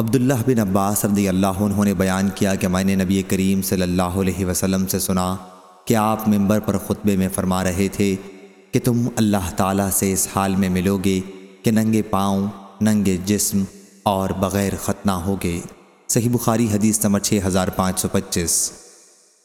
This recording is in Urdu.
عبداللہ بن عباس رضی اللہ عنہ نے بیان کیا کہ میں نے نبی کریم صلی اللہ علیہ وسلم سے سنا کہ آپ ممبر پر خطبے میں فرما رہے تھے کہ تم اللہ تعالیٰ سے اس حال میں ملو گے کہ ننگے پاؤں، ننگے جسم اور بغیر ختنہ ہوگے۔ صحیح بخاری حدیث نمبر 6525